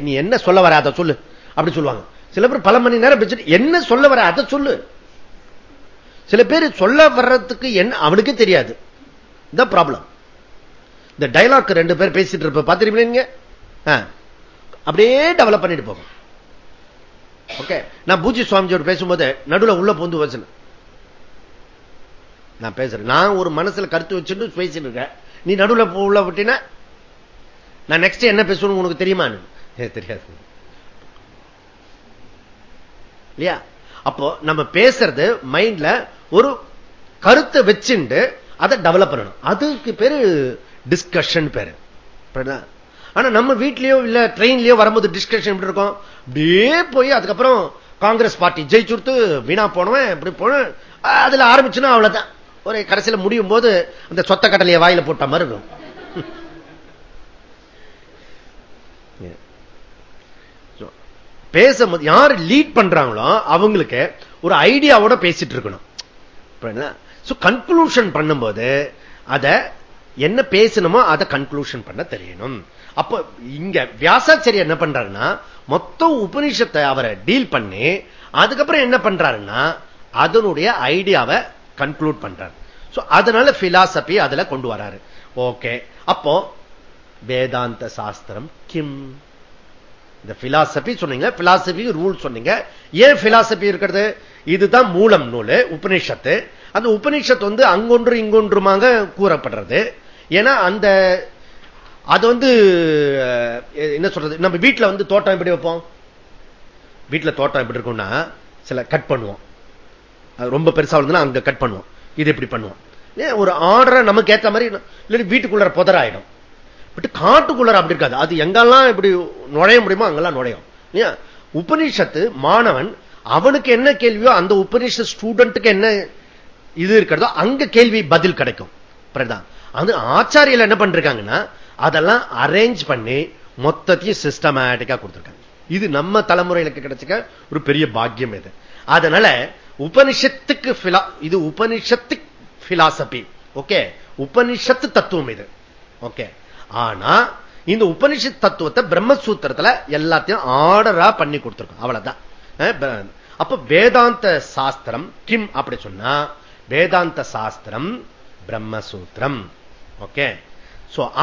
நீ என்ன சொல்ல வர அதை சொல்லு. அப்படி சொல்லுவாங்க. சில பேர் பல மணி நேரம் பேசிட்டு என்ன சொல்ல வர அதை சொல்லு. சில பேர் சொல்ல வர்றதுக்கு என்ன அவனுக்கு தெரியாது. இந்த ப்ராப்ளம் இந்த டைலாக் ரெண்டு பேர் பேசிட்டு இருப்ப பாத்திருப்பீங்க அப்படியே டெவலப் பண்ணிட்டு போகும். ஓகே நான் பூஜி சுவாமிஜியோட பேசும்போது நடுவில் உள்ள பொந்து வச்சுனேன் நான் பேசுறேன். நான் ஒரு மனசுல கருத்து வச்சுட்டு பேசிட்டு இருக்கேன். நீ நடுவில் உள்ள விட்டினா நான் நெக்ஸ்ட் என்ன பேசணும் உனக்கு தெரியுமா தெரியாது. இல்லையா? அப்போ நம்ம பேசுறது மைண்ட்ல ஒரு கருத்தை வச்சுண்டு அதை டெவலப் பண்ணணும். அதுக்கு பேரு டிஸ்கஷன் பேரு. ஆனா நம்ம வீட்லயோ இல்ல ட்ரெயின்லயோ வரும்போது டிஸ்கஷன் எப்படி இருக்கும்? அப்படியே போய் அதுக்கப்புறம் காங்கிரஸ் பார்ட்டி ஜெயிச்சுடுத்து வீணா போனவன் இப்படி போன அதுல ஆரம்பிச்சுன்னா அவ்வளவுதான். ஒரு கடைசியில் முடியும் போது அந்த சொத்த கடலையை வாயில போட்ட மாதிரி இருக்கும். பேசும்போது யார் லீட் பண்றாங்களோ அவங்களுக்கு ஒரு ஐடியாவோட பேசிட்டு இருக்கணும். கன்க்ளூஷன் பண்ணும்போது அத என்ன பேசணுமோ அதை கன்க்ளூஷன் பண்ண தெரியணும். அப்ப இங்க வியாசாச்சரி என்ன பண்றாருன்னா மொத்த உபனிஷத்தை அவரை டீல் பண்ணி அதுக்கப்புறம் என்ன பண்றாருன்னா அதனுடைய ஐடியாவை கன்க்ளூட் பண்றாரு. அதனால பிலாசபி அதுல கொண்டு வராரு. ஓகே அப்போ வேதாந்த சாஸ்திரம் கிம்? இந்த பிலாசபி சொன்னீங்க பிலாசபி ரூல் சொன்னீங்க. ஏன் பிலாசபி இருக்கிறது? இதுதான் மூலம் நூல் உபநிஷத்து. அந்த உபநிஷத்து வந்து அங்கொன்று இங்கொன்றுமாக கூறப்படுறது. ஏன்னா அந்த அது வந்து என்ன சொல்றது நம்ம வீட்டில் வந்து தோட்டம் எப்படி வைப்போம்? வீட்டில் தோட்டம் எப்படி இருக்கும்னா சில கட் பண்ணுவோம். ரொம்ப பெருசா இருந்ததுன்னா அங்க கட் பண்ணுவோம். இது எப்படி பண்ணுவோம். ஒரு ஆர்டரை நமக்கு ஏற்ற மாதிரி இல்லை வீட்டுக்குள்ள புதராயிடும். பட் காட்டுக்குள்ள அப்படி இருக்காது. அது எங்கெல்லாம் இப்படி நுழைய முடியுமோ அங்கெல்லாம் நுழையும். உபனிஷத்து மாணவன் அவனுக்கு என்ன கேள்வியோ அந்த உபனிஷத் ஸ்டூடெண்ட்டுக்கு என்ன இது இருக்கிறதோ அங்க கேள்வி பதில் கிடைக்கும். அது ஆச்சாரியில் என்ன பண்றாங்கன்னா அதெல்லாம் அரேஞ்ச் பண்ணி மொத்தத்தையும் சிஸ்டமேட்டிக்கா கொடுத்துருக்காங்க. இது நம்ம தலைமுறைகளுக்கு கிடைச்சிக்க ஒரு பெரிய பாக்கியம் இது. அதனால உபனிஷத்துக்கு இது உபனிஷத்து பிலாசபி ஓகே உபனிஷத்து தத்துவம் இது. ஓகே ஆனா இந்த உபனிஷத் தத்துவத்தை பிரம்மசூத்திரத்துல எல்லாத்தையும் ஆர்டரா பண்ணி கொடுத்துருக்கோம். அவ்வளவுதான். அப்ப வேதாந்த சாஸ்திரம் கிம் அப்படி சொன்னா வேதாந்த சாஸ்திரம் பிரம்மசூத்திரம். ஓகே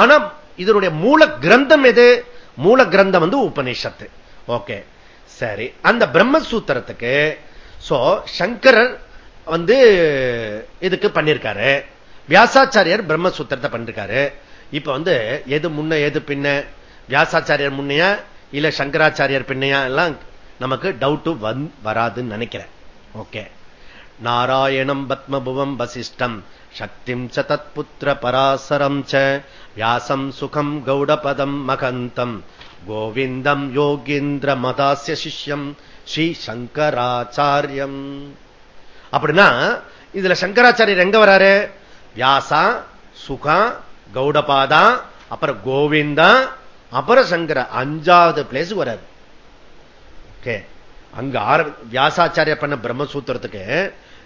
ஆனா இதனுடைய மூல கிரந்தம் எது? மூல கிரந்தம் வந்து உபனிஷத்து ஓகே. சரி. அந்த பிரம்மசூத்திரத்துக்கு சோ சங்கரர் வந்து இதுக்கு பண்ணிருக்காரு. வியாசாச்சாரியர் பிரம்மசூத்திரத்தை பண்ணிருக்காரு. இப்ப வந்து எது முன்ன எது பின்ன? வியாசாச்சாரியர் முன்னையா? இல்ல சங்கராச்சாரியர் பின்னையா? எல்லாம் நமக்கு டவுட் வராதுன்னு நினைக்கிறேன். ஓகே. நாராயணம் பத்மபுவம் வசிஷ்டம் சக்திம் ச தத்புத்திர பராசரம் வியாசம் சுகம் கௌடபதம் மகந்தம். கோவிந்தம் யோகீந்திர மதாசிய சிஷ்யம் ஸ்ரீ சங்கராச்சாரியம். அப்படின்னா இதுல சங்கராச்சாரியர் எங்க வராரு? வியாசா சுகா கௌடபாதா அப்புறம் கோவிந்தா அப்புறம் சங்கர அஞ்சாவது பிளேஸ் வராது ஓகே அங்க ஆர வியாசாச்சாரிய பண்ண பிரம்மசூத்திரத்துக்கு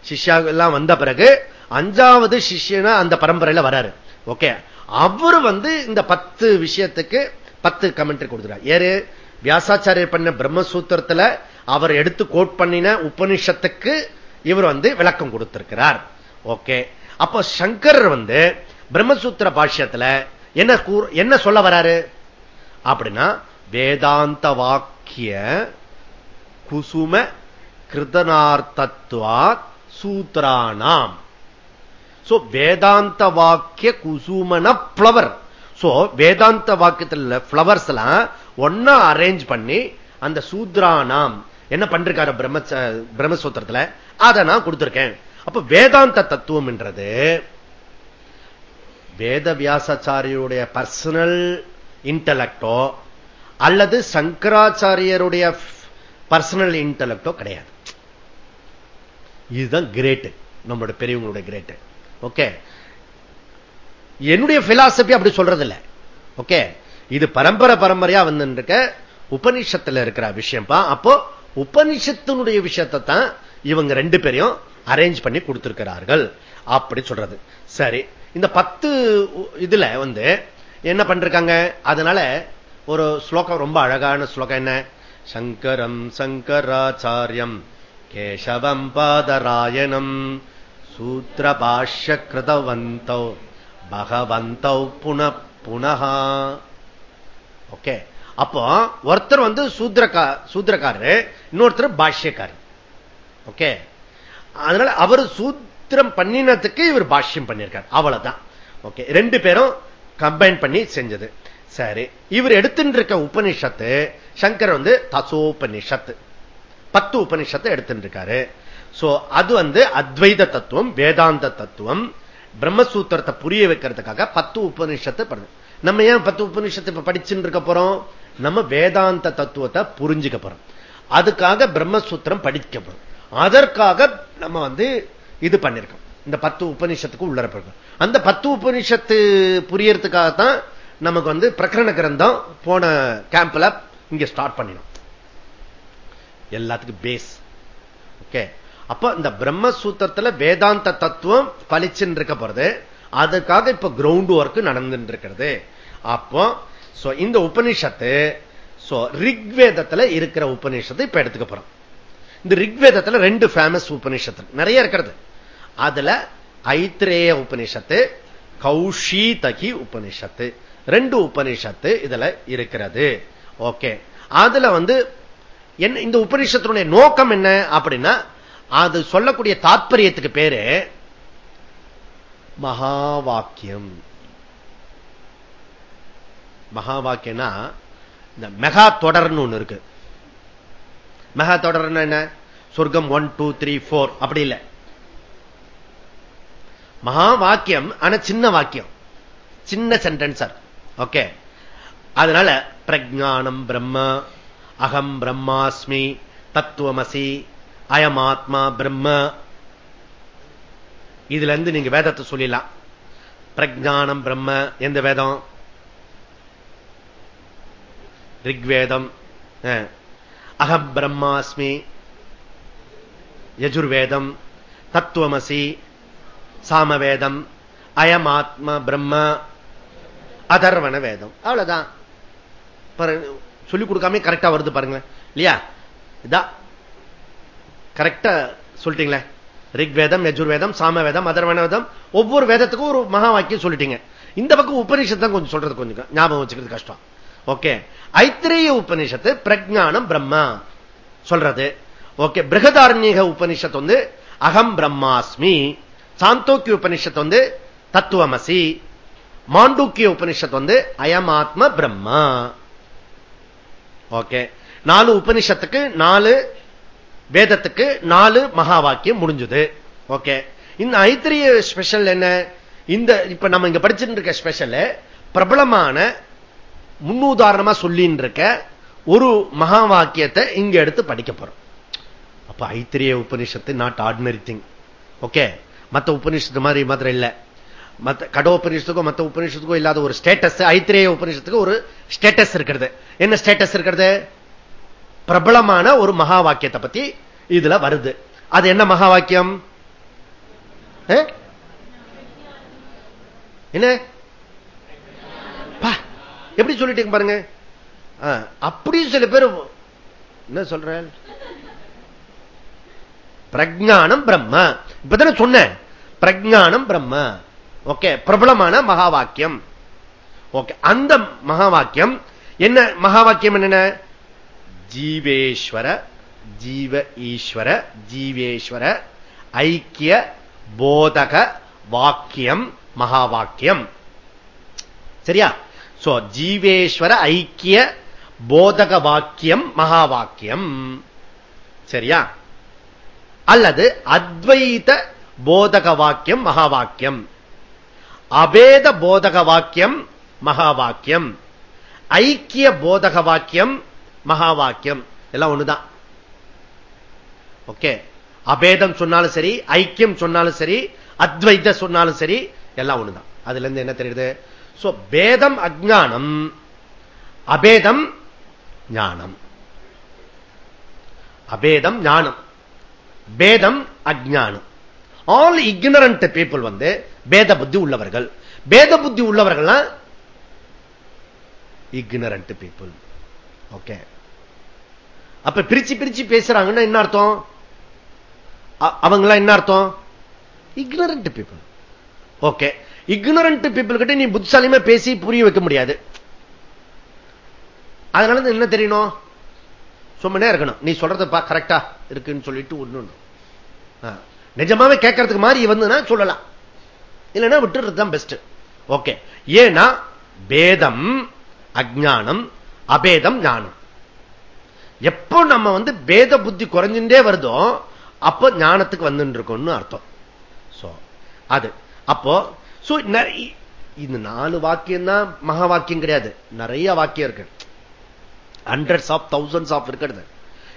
சிஷ்யா எல்லாம் வந்த பிறகு அஞ்சாவது சிஷ்யனா அந்த பரம்பரையில வராரு. ஓகே அவரு வந்து இந்த பத்து விஷயத்துக்கு பத்து கமெண்ட் கொடுத்துறாரு ஏறு வியாசாச்சாரியர் பண்ண பிரம்மசூத்திரத்துல அவர் எடுத்து கோட் பண்ணின உபனிஷத்துக்கு இவர் வந்து விளக்கம் கொடுத்திருக்கிறார். ஓகே அப்போ சங்கர் வந்து பிரம்மசூத்திர பாஷ்யத்துல என்ன என்ன சொல்ல வராரு? அப்படின்னா வேதாந்த வாக்கிய குசும கிருதனார்த்தத்வா சூத்ரானாம். வேதாந்த வாக்கிய குசுமன பிளவர் சோ வேதாந்த வாக்கியத்தில் பிளவர்ஸ் எல்லாம் ஒன்னா அரேஞ்ச் பண்ணி அந்த சூத்ரானாம் என்ன பண்றாரு பிரம்ம பிரம்மசூத்திரத்துல? அதை நான் கொடுத்திருக்கேன். அப்ப வேதாந்த தத்துவம் என்றது வேத வியாசாச்சாரியுடைய பர்சனல் இன்டலக்டோ அல்லது சங்கராச்சாரியருடைய பர்சனல் இன்டலக்டோ கிடையாது. இதுதான் கிரேட்டு நம்மளோட பெரியவங்களுடைய கிரேட்டு ஓகே. என்னுடைய பிலாசபி அப்படி சொல்றது இல்லை ஓகே. இது பரம்பரை பரம்பரையா வந்துருக்க உபனிஷத்துல இருக்கிற விஷயம் அப்போ உபனிஷத்தினுடைய விஷயத்தை தான் இவங்க ரெண்டு பேரையும் அரேஞ்ச் பண்ணி கொடுத்திருக்கிறார்கள். அப்படி சொல்றது. சரி. இந்த பத்து இதுல வந்து என்ன பண்றாங்க அதனால ஒரு ஸ்லோகம் ரொம்ப அழகான ஸ்லோகம் என்ன? சங்கரம் சங்கராச்சாரியம் கேசவம் பாதராயணம். சூத்திர பாஷ்ய கிருதவந்தோ பகவந்தௌ புன புனகா ஓகே. அப்போ ஒருத்தர் வந்து சூத்ரகா சூத்ரக்காரரு இன்னொருத்தர் பாஷ்யக்காரர். ஓகே. அதனால அவர் சூத்திரம் பண்ணினதுக்கு இவர் பாஷ்யம் பண்ணியிருக்கார். அவ்வளவுதான். ஓகே. ரெண்டு பேரும் கம்பைன் பண்ணி செஞ்சது. சரி. இவர் எடுத்துட்டு இருக்க உபனிஷத்து சங்கர் வந்து தசோபனிஷத்து பத்து உபனிஷத்தை எடுத்துட்டு இருக்காரு சோ அது வந்து அத்வைத தத்துவம் வேதாந்த தத்துவம். பிரம்மசூத்திரத்தை புரிய வைக்கிறதுக்காக பத்து உபனிஷத்தை நம்ம ஏன் பத்து உபனிஷத்தை இப்ப படிச்சுட்டு இருக்க போறோம்? நம்ம வேதாந்த தத்துவத்தை புரிஞ்சுக்க போறோம். அதுக்காக பிரம்மசூத்திரம் படிக்கப்படும் அதற்காக நம்ம வந்து இது பண்ணிருக்கோம். இந்த பத்து உபநிஷத்துக்கு உள்ள அந்த பத்து உபநிஷத்து புரியறதுக்காகத்தான் நமக்கு வந்து பிரகரண கிரந்தம் போன கேம்ப்ல இங்க ஸ்டார்ட் பண்ணிடும் எல்லாத்துக்கும் பேஸ் ஓகே அப்ப இந்த பிரம்மசூத்திரத்துல வேதாந்த தத்துவம் பலிச்சுன்னு இருக்க போறது அதுக்காக இப்ப கிரவுண்ட் ஒர்க் நடந்துட்டு இருக்கிறது அப்போ இந்த உபனிஷத்து ரிக்வேதத்துல இருக்கிற உபநிஷத்தை இப்ப எடுத்துக்க போறோம். இந்த ரிக்வேதத்துல ரெண்டு ஃபேமஸ் உபநிஷத்து நிறைய இருக்கிறது. அதுல ஐத்திரேய உபனிஷத்து கௌஷீதகி உபனிஷத்து ரெண்டு உபனிஷத்து இதுல இருக்கிறது. ஓகே அதுல வந்து என்ன இந்த உபனிஷத்தினுடைய நோக்கம் என்ன அப்படின்னா அது சொல்லக்கூடிய தாற்பயத்துக்கு பேரு மகா வாக்கியம் மகா வாக்கியம்னா இந்த மெகா தொடர்னு ஒண்ணு இருக்கு. மெகா தொடர்னு என்ன? சொர்க்கம் ஒன் டூ த்ரீ போர் அப்படி இல்லை. மகா வாக்கியம் ஆனா சின்ன வாக்கியம். சின்ன சென்டென்சர் ஓகே. அதனால பிரஜானம் பிரம்ம அகம் பிரம்மாஸ்மி தத்துவமசி அயமாத்மா பிரம்ம. இதுல இருந்து நீங்க வேதத்தை சொல்லிடலாம். பிரஜானம் பிரம்ம. எந்த வேதம்? ரிக்வேதம். அகம் பிரம்மாஸ்மி. யஜுர்வேதம். தத்துவமசி. சாமவேதம். அயமாத்ம பிரம்ம. அதர்வன வேதம். அவ்வளவுதான். சொல்லிக் கொடுக்காம கரெக்டா வருது பாருங்க இல்லையா? இதான் கரெக்டா சொல்லிட்டீங்களே. ரிக்வேதம் யஜுர்வேதம் சாமவேதம் அதர்வணவேதம் ஒவ்வொரு வேதத்துக்கும் ஒரு மகா வாக்கியம் சொல்லிட்டீங்க. இந்த பக்கம் உபநிஷத்தம் தான் கொஞ்சம் சொல்றது கொஞ்சம் ஞாபகம் வச்சுக்கிறது கஷ்டம். ஓகே. ஐத்திரேய உபநிஷத்து பிரஜானம் பிரம்மா சொல்றது. ஓகே. பிரகதார்மீக உபனிஷத் வந்து அகம் பிரம்மாஸ்மி. சாந்தோக்கிய உபனிஷத் வந்து தத்துவமசி. மாண்டூக்கிய உபனிஷத் வந்து அயமாத்ம பிரம்மா. ஓகே. நாலு உபனிஷத்துக்கு நாலு வேதத்துக்கு நாலு மகா வாக்கியம் முடிஞ்சது. ஓகே இந்த ஐத்திரிய ஸ்பெஷல் என்ன? இந்த இப்ப நம்ம இங்க படிச்சுட்டு இருக்க ஸ்பெஷல் பிரபலமான முன்னுதாரணமா சொல்லின்னு இருக்க ஒரு மகா வாக்கியத்தை இங்க எடுத்து படிக்க போறோம். அப்ப Aitareya Upanishad not ordinary thing okay மத்த உபனிஷத்து மாதிரி மாத்திரம் இல்ல. மத்த கட உபநிஷத்துக்கோ மத்த உபநிஷத்துக்கோ இல்லாத ஒரு ஸ்டேட்டஸ் ஐத்திரேய உபநிஷத்துக்கு ஒரு ஸ்டேட்டஸ் இருக்கிறது. என்ன ஸ்டேட்டஸ் இருக்கிறது? பிரபலமான ஒரு மகா வாக்கியத்தை பத்தி இதுல வருது. அது என்ன மகா வாக்கியம் என்ன? எப்படி சொல்லிட்டு பாருங்க. அப்படி சில பேர் என்ன சொல்ற? பிரஜானம் பிரம்ம. இப்பதானே சொன்ன பிரஜானம் பிரம்ம. ஓகே பிரபலமான மகா வாக்கியம் ஓகே அந்த மகா வாக்கியம் என்ன? மகா வாக்கியம் என்னென்ன? ஜீவேஸ்வர ஜீவ ஈஸ்வர ஜீவேஸ்வர ஐக்கிய போதக வாக்கியம் மகா வாக்கியம் சரியா? சோ ஜீவேஸ்வர ஐக்கிய போதக வாக்கியம் மகா வாக்கியம் சரியா? அல்லது அத்வைத போதக வாக்கியம் மகா வாக்கியம் அபேத போதக வாக்கியம் மகா வாக்கியம் ஐக்கிய போதக வாக்கியம் மகா வாக்கியம் எல்லாம் ஒண்ணுதான். ஓகே அபேதம் சொன்னாலும் சரி ஐக்கியம் சொன்னாலும் சரி அத்வைத சொன்னாலும் சரி எல்லாம் ஒண்ணுதான். அதுல இருந்து என்ன தெரியுது? பேதம் அஜானம் அபேதம் ஞானம். அபேதம் ஞானம் பேதம் அஜானம் ஆல் இக்னரண்ட் பீப்புள் வந்து பேத புத்தி உள்ளவர்கள். பேத புத்தி உள்ளவர்கள் இக்னரண்ட் பீப்புள் ஓகே அப்ப பிரிச்சு பிரிச்சு பேசுறாங்கன்னா என்ன அர்த்தம்? அவங்களாம் என்ன அர்த்தம்? Ignorant people okay ignorant people கிட்ட நீ புத்திசாலியமா பேசி புரிய வைக்க முடியாது. அதனால என்ன தெரியணும்? சும்மனே இருக்கணும். நீ சொல்றதுப்பா கரெக்டா இருக்குன்னு சொல்லிட்டு ஒண்ணு நிஜமாவே கேட்கறதுக்கு மாதிரி வந்துன்னா சொல்லலாம். இல்லைன்னா விட்டுறது தான் பெஸ்ட் ஓகே ஏன்னா பேதம் அஜானம் அபேதம் ஞானம். எப்போ நம்ம வந்து பேத புத்தி குறைஞ்சுட்டே வருதோ அப்ப ஞானத்துக்கு வந்துட்டு இருக்கோம்னு அர்த்தம் அது. அப்போ இந்த நாலு வாக்கியம் தான் மகா வாக்கியம் கிடையாது. நிறைய வாக்கியம் இருக்கு. ஹண்ட்ரட்ஸ் ஆஃப் தௌசண்ட்ஸ் ஆஃப் இருக்கிறது.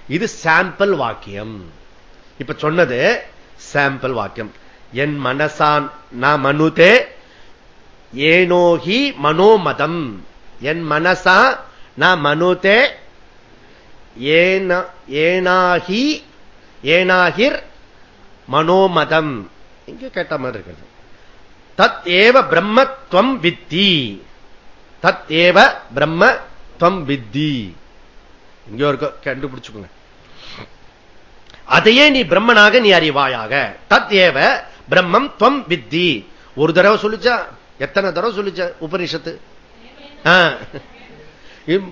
இது சாம்பிள் வாக்கியம். இப்ப சொன்னது சாம்பிள் வாக்கியம். என் மனசான் நான் மனுதே ஏனோஹி மனோமதம். என் மனசா நான் மனுதே ஏனாகி ஏனாகிர் மனோமதம். இங்க கேட்ட மாதிரி இருக்கிறது தத் ஏவ பிரம்மத்வம் வித்தி. தத் ஏவ பிரம்ம துவம் வித்தி. இங்க ஒரு கண்டுபிடிச்சுக்கோங்க. அதையே நீ பிரம்மனாக நீ அறிவாயாக. தத் ஏவ பிரம்மம் துவம் வித்தி. ஒரு தடவை சொல்லிச்சா? எத்தனை தடவை சொல்லிச்சா உபனிஷத்து?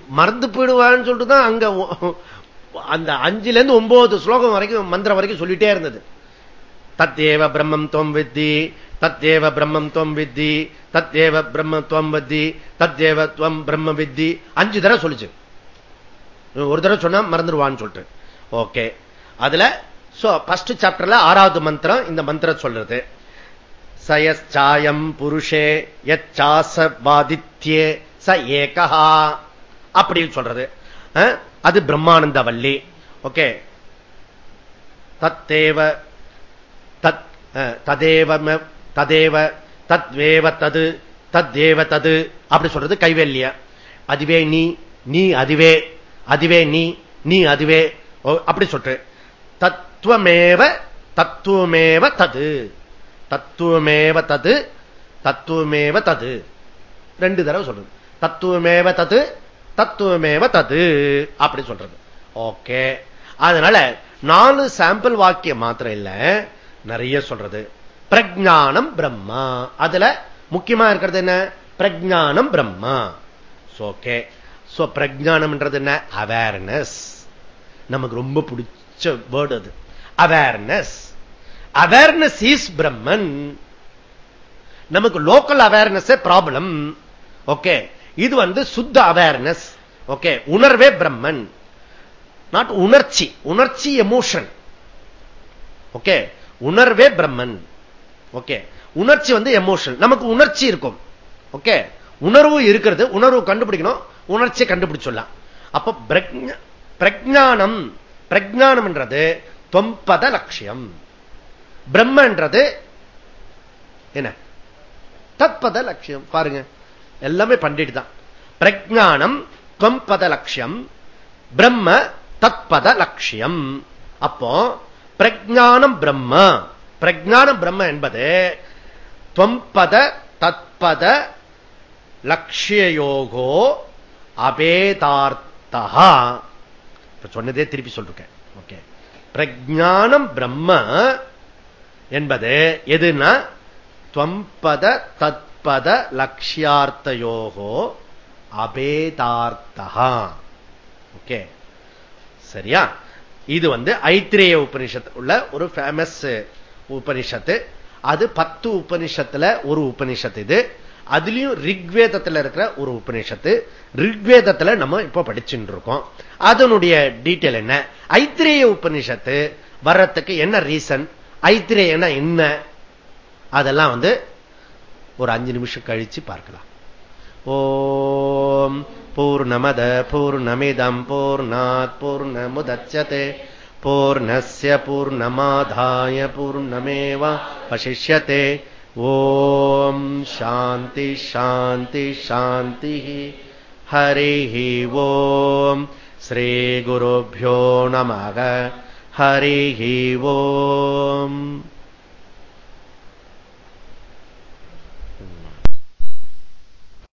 மறந்து போயிடுவான்னு சொல்லிட்டு தான் அங்க அந்த அஞ்சுல இருந்து ஒன்பது ஸ்லோகம் வரைக்கும் மந்திரம் வரைக்கும் சொல்லிட்டே இருந்தது. தத்தேவ பிரம்மம் துவம் வித்தி தத்தேவ பிரம்மம் துவம் வித்தி தத்தேவ பிரம்ம துவம் வித்தி தத்தேவ துவம் பிரம்ம வித்தி. அஞ்சு தடவை சொல்லிச்சு. ஒரு தடவை சொன்னா மறந்துடுவான்னு சொல்லிட்டு. ஓகே. அதுல ஃபர்ஸ்ட் சாப்டர்ல ஆறாவது மந்திரம் இந்த மந்திரம் சொல்றது. சயச்சாயம் புருஷே யச்சாசபாதித்யே ச ஏகா அப்படின்னு சொல்றது. அது பிரம்மானந்த வள்ளி ஓகே? தத்தேவ தத் ததேவ ததேவ தத்வேவ தது தத்தேவ தது அப்படி சொல்றது கைவல்ய அதுவே நீ நீ அதுவே அதுவே நீ நீ அதுவே. அப்படி சொல்ற தத்துவமேவ தத்துவமேவ தது. தத்துவமேவ தது தத்துவமேவ தது. ரெண்டு தடவை சொல்றது. தத்துவமேவ தது தத்துவமேவ தது அப்படி சொல்றது. ஓகே. அதனால நாலு சாம்பிள் வாக்கியம் மாத்திரம் இல்ல நிறைய சொல்றது. பிரஜானம் பிரம்மா. அதுல முக்கியமா இருக்கிறது என்ன? பிரஜானம் பிரம்மா. ஓகே சோ பிரஜானம்ன்றது என்ன? அவேர்னஸ் நமக்கு ரொம்ப பிடிச்ச வேர்டு அது. அவேர்னஸ் அவேர்னஸ் இஸ் பிரம்மன் நமக்கு லோக்கல் அவேர்னஸ் ப்ராப்ளம் ஓகே இது வந்து சுத்த அவேர்னஸ் ஓகே உணர்வே பிரம்மன். நாட் உணர்ச்சி. உணர்ச்சி எமோஷன் ஓகே உணர்வே பிரம்மன். ஓகே உணர்ச்சி வந்து எமோஷன் நமக்கு உணர்ச்சி இருக்கும். ஓகே உணர்வு இருக்கிறது. உணர்வு கண்டுபிடிக்கணும். உணர்ச்சியை கண்டுபிடிச்சொல்லாம் அப்ப பிரஜானம் பிரஜானம் என்றது தொம்பத லட்சியம். பிரம்மன்றது என்ன? தத்பத லட்சியம். பாருங்க. எல்லாமே பண்டிட் தான். பிரஜானம் தொம்பத லட்சியம் பிரம்ம தத்பத லட்சியம் அப்போ பிரஜானம் பிரம்ம. பிரஜானம் பிரம்ம என்பது தொம்பத தத்பத லட்சியயோகோ அபேதார்த்தா சொன்னதே திருப்பி சொல்றேன். ஓகே. பிரஜானம் பிரம்ம என்பது எதுனா துவம்பத தத்பத லட்சியார்த்தயோகோ அபேதார்த்தா ஓகே. சரியா? இது வந்து ஐத்திரேய உபனிஷத்து உள்ள ஒரு ஃபேமஸ் உபனிஷத்து. அது பத்து உபனிஷத்துல ஒரு உபனிஷத்து இது. அதுலயும் ரிக்வேதத்துல இருக்கிற ஒரு உபநிஷத்து ரிக்வேதத்துல நம்ம இப்ப படிச்சுட்டு இருக்கோம். அதனுடைய டீட்டெயில் என்ன? ஐத்திரேய உபநிஷத்து வர்றதுக்கு என்ன ரீசன் ஐத்திரேயனா என்ன? அதெல்லாம் வந்து ஒரு அஞ்சு நிமிஷம் கழிச்சு பார்க்கலாம். ஓம் பூர்ணமத பூர்ணமிதம் பூர்ணாத் பூர்ணமுதச்சதே. பூர்ணஸ்ய பூர்ணமாதாய பூர்ணமேவ வசிஷ்யதே. ஓம் சாந்தி சாந்தி சாந்தி. ஹரிः ஓம் श्रीगुरुभ्यो नमः हरिः ओम्